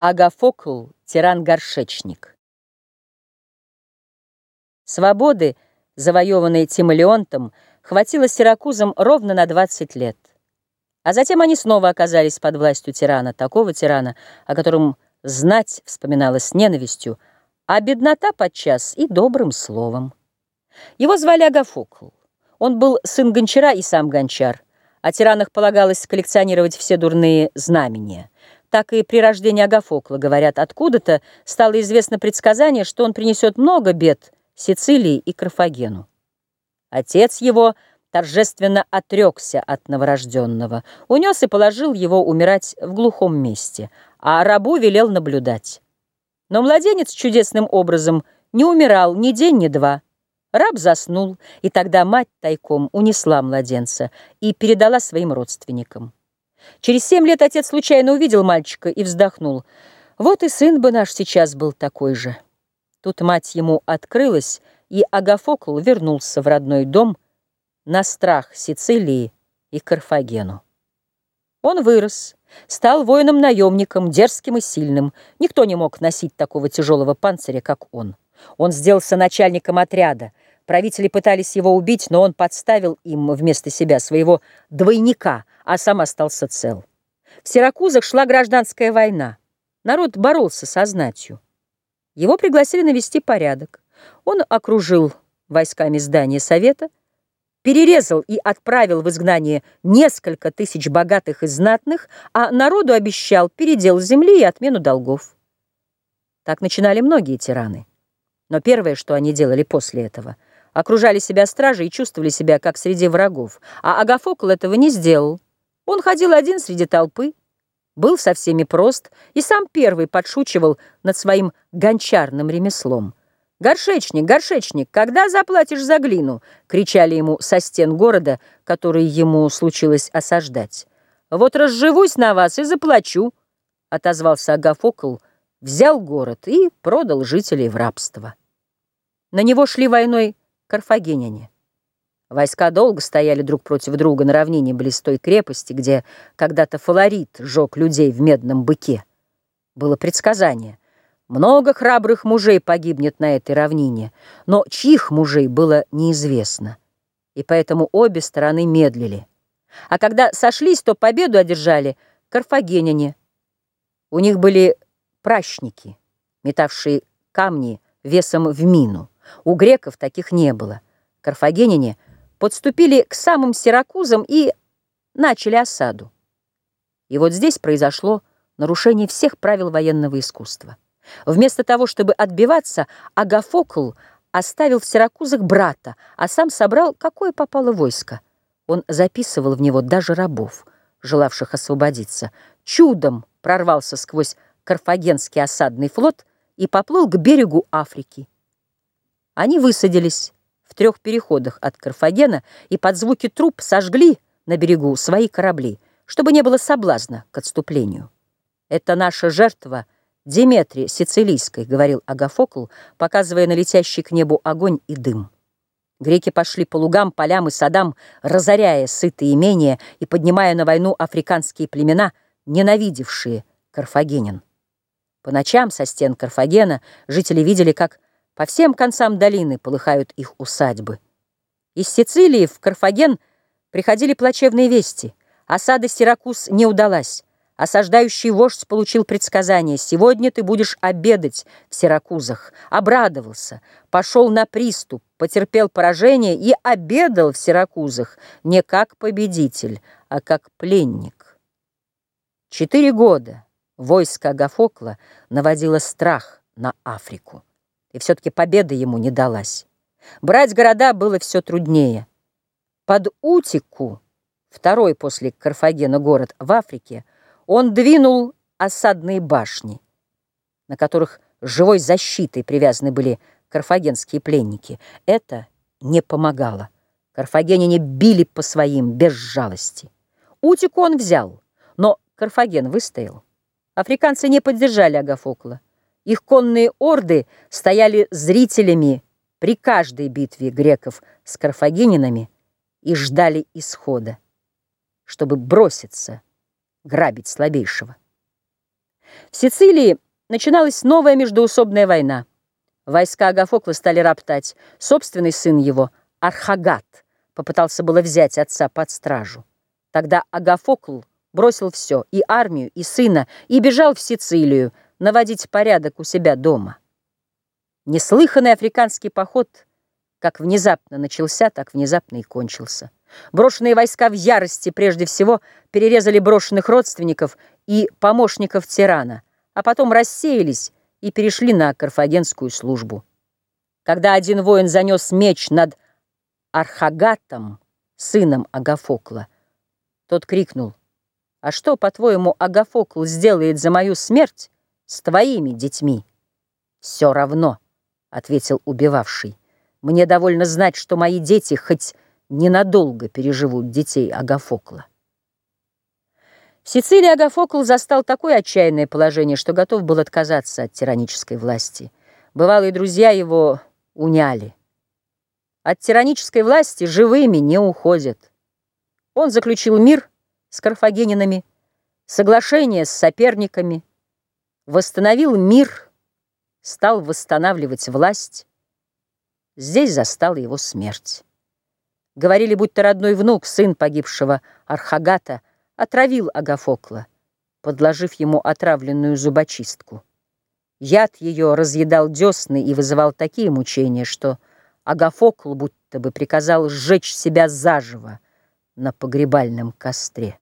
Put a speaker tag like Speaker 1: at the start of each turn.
Speaker 1: Агафокл, тиран-горшечник. Свободы, завоеванной Тимолеонтом, хватило сиракузам ровно на 20 лет. А затем они снова оказались под властью тирана, такого тирана, о котором знать вспоминалась с ненавистью, а беднота подчас и добрым словом. Его звали Агафокл. Он был сын гончара и сам гончар. О тиранах полагалось коллекционировать все дурные знамения — так и при рождении Агафокла, говорят, откуда-то стало известно предсказание, что он принесет много бед Сицилии и Карфагену. Отец его торжественно отрекся от новорожденного, унес и положил его умирать в глухом месте, а рабу велел наблюдать. Но младенец чудесным образом не умирал ни день, ни два. Раб заснул, и тогда мать тайком унесла младенца и передала своим родственникам. Через семь лет отец случайно увидел мальчика и вздохнул. Вот и сын бы наш сейчас был такой же. Тут мать ему открылась, и Агафокл вернулся в родной дом на страх Сицилии и Карфагену. Он вырос, стал воином-наемником, дерзким и сильным. Никто не мог носить такого тяжелого панциря, как он. Он сделался начальником отряда. Правители пытались его убить, но он подставил им вместо себя своего двойника — а сам остался цел. В Сиракузах шла гражданская война. Народ боролся со знатью. Его пригласили навести порядок. Он окружил войсками здание совета, перерезал и отправил в изгнание несколько тысяч богатых и знатных, а народу обещал передел земли и отмену долгов. Так начинали многие тираны. Но первое, что они делали после этого, окружали себя стражей и чувствовали себя как среди врагов, а Агафокл этого не сделал. Он ходил один среди толпы, был со всеми прост и сам первый подшучивал над своим гончарным ремеслом. «Горшечник, горшечник, когда заплатишь за глину?» — кричали ему со стен города, который ему случилось осаждать. «Вот разживусь на вас и заплачу», — отозвался Агафокл, взял город и продал жителей в рабство. На него шли войной карфагеняне. Войска долго стояли друг против друга на равнине близ той крепости, где когда-то фалорит жег людей в медном быке. Было предсказание. Много храбрых мужей погибнет на этой равнине, но чьих мужей было неизвестно. И поэтому обе стороны медлили. А когда сошлись, то победу одержали карфагеняне. У них были пращники, метавшие камни весом в мину. У греков таких не было. Карфагеняне — подступили к самым Сиракузам и начали осаду. И вот здесь произошло нарушение всех правил военного искусства. Вместо того, чтобы отбиваться, Агафокл оставил в Сиракузах брата, а сам собрал, какое попало войско. Он записывал в него даже рабов, желавших освободиться. Чудом прорвался сквозь Карфагенский осадный флот и поплыл к берегу Африки. Они высадились в трех переходах от Карфагена и под звуки труп сожгли на берегу свои корабли, чтобы не было соблазна к отступлению. «Это наша жертва Диметрии Сицилийской», — говорил Агафокл, показывая на летящий к небу огонь и дым. Греки пошли по лугам, полям и садам, разоряя сытые имения и поднимая на войну африканские племена, ненавидевшие карфагенин. По ночам со стен Карфагена жители видели, как по всем концам долины полыхают их усадьбы. Из Сицилии в Карфаген приходили плачевные вести. Осада Сиракуз не удалась. Осаждающий вождь получил предсказание. «Сегодня ты будешь обедать в Сиракузах». Обрадовался, пошел на приступ, потерпел поражение и обедал в Сиракузах не как победитель, а как пленник. Четыре года войско Агафокла наводило страх на Африку и все-таки победа ему не далась. Брать города было все труднее. Под Утику, второй после Карфагена город в Африке, он двинул осадные башни, на которых живой защитой привязаны были карфагенские пленники. Это не помогало. Карфагеняне били по своим без жалости. Утику он взял, но Карфаген выстоял. Африканцы не поддержали Агафокла. Их конные орды стояли зрителями при каждой битве греков с карфагенинами и ждали исхода, чтобы броситься, грабить слабейшего. В Сицилии начиналась новая междоусобная война. Войска Агафокла стали роптать. Собственный сын его, Архагат, попытался было взять отца под стражу. Тогда Агафокл бросил все, и армию, и сына, и бежал в Сицилию наводить порядок у себя дома. Неслыханный африканский поход как внезапно начался, так внезапно и кончился. Брошенные войска в ярости прежде всего перерезали брошенных родственников и помощников тирана, а потом рассеялись и перешли на карфагенскую службу. Когда один воин занес меч над Архагатом, сыном Агафокла, тот крикнул, «А что, по-твоему, Агафокл сделает за мою смерть с твоими детьми?» «Все равно», — ответил убивавший, «мне довольно знать, что мои дети хоть ненадолго переживут детей Агафокла». В Сицилии Агафокл застал такое отчаянное положение, что готов был отказаться от тиранической власти. Бывалые друзья его уняли. От тиранической власти живыми не уходят. Он заключил мир с карфагенинами, соглашение с соперниками, восстановил мир, стал восстанавливать власть. Здесь застала его смерть. Говорили, будто родной внук, сын погибшего Архагата, отравил Агафокла, подложив ему отравленную зубочистку. Яд ее разъедал десны и вызывал такие мучения, что Агафокл будто бы приказал сжечь себя заживо, на погребальном костре.